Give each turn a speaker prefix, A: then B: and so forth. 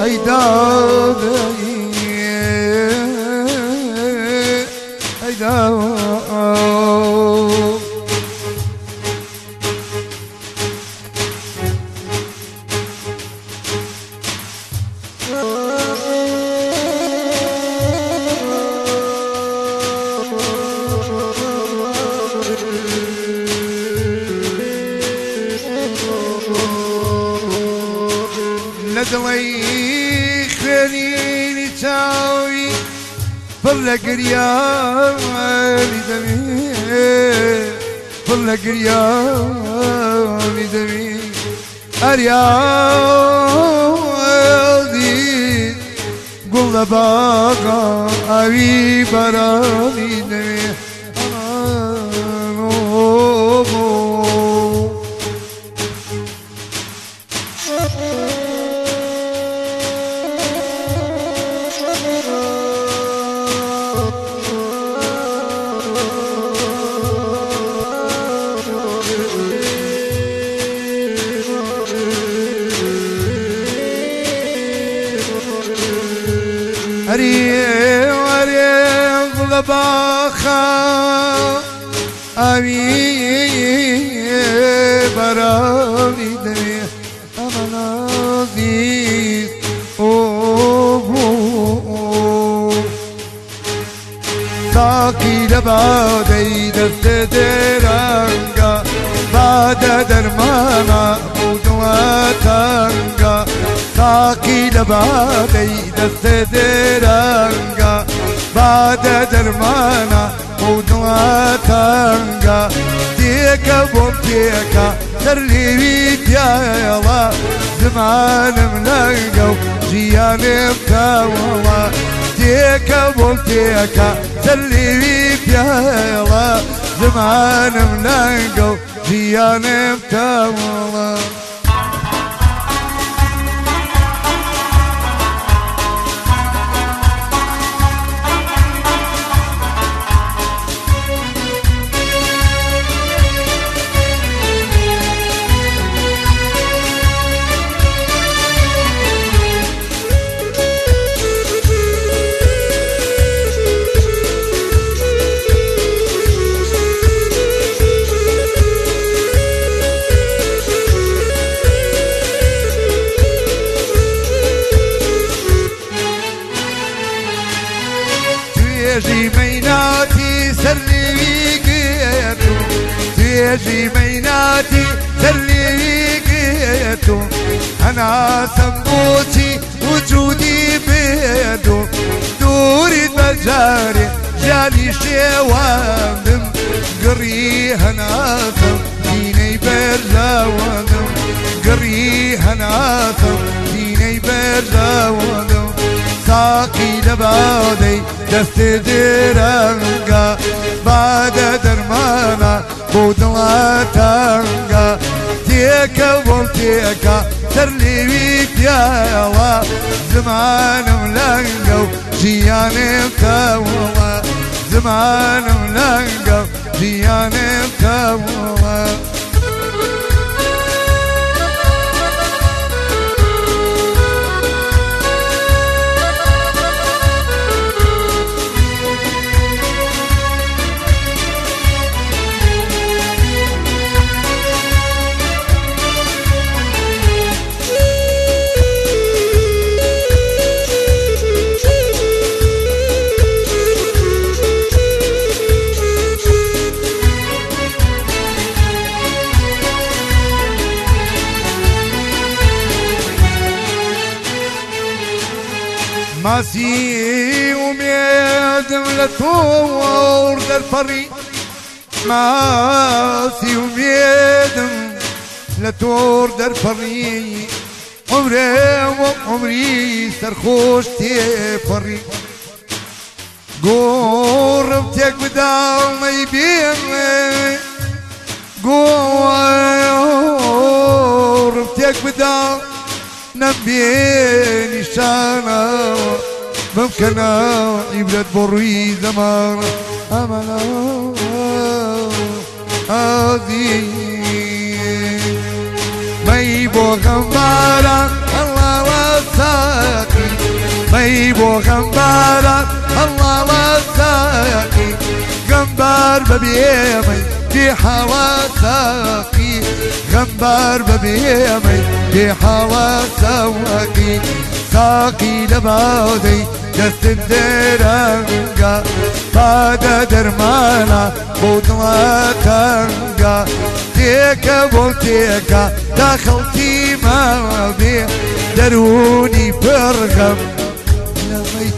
A: هيدا بيي فل قرياني دمي فل قرياني دمي أريادي قل باقا أبي براني دمي أري وري غلباخا أمي برامي دمي. أمنازي ساقي لبادي دست درانگا بعد درمانا مودواتانگا ساقي لبادي دست درانگا بعد درمانا مودواتانگا تيكا بوم تيكا ترلي بيت يا الله زمان ملقو جيان بتاولا تيكا بوم تيكا ترلي بيت يا الله زمان ملقو جيان بتاولا سري ويقيتو تيجي ميناتي سري ويقيتو أنا سموتي وجودي بيدو دوري بجاري جالي شوامم. قريها ناثم ديني برزاوانم قريها ناثم ديني برزاوانم ساقي لبادي دست درنگا. بعد درمانا بودلاتنگا تيكا والتيكا ترلي بيك يا الله زمان ملنقو جيان متاولا زمان ملنقو جيان متاولا ماسي وميدم لتور الفري. ماسي وميدم لتور الفري. عمري وعمري سرخوش تفري. قربتك بدال ما يبين قربتك بدال نبيني شانا ممكن يبلد بروي زمان. أملا هذه ما يبو غمبارا الله وساقي ما يبو غمبارا الله وساقي غمبار ببيمي في حواساقي غمبار ببيمي في حواساقي ساقي. لبادي دست درنگا بعد درمانا بودلا تنگا تيكا بولتيكا دخلتي ما بي دروني برغم. النبي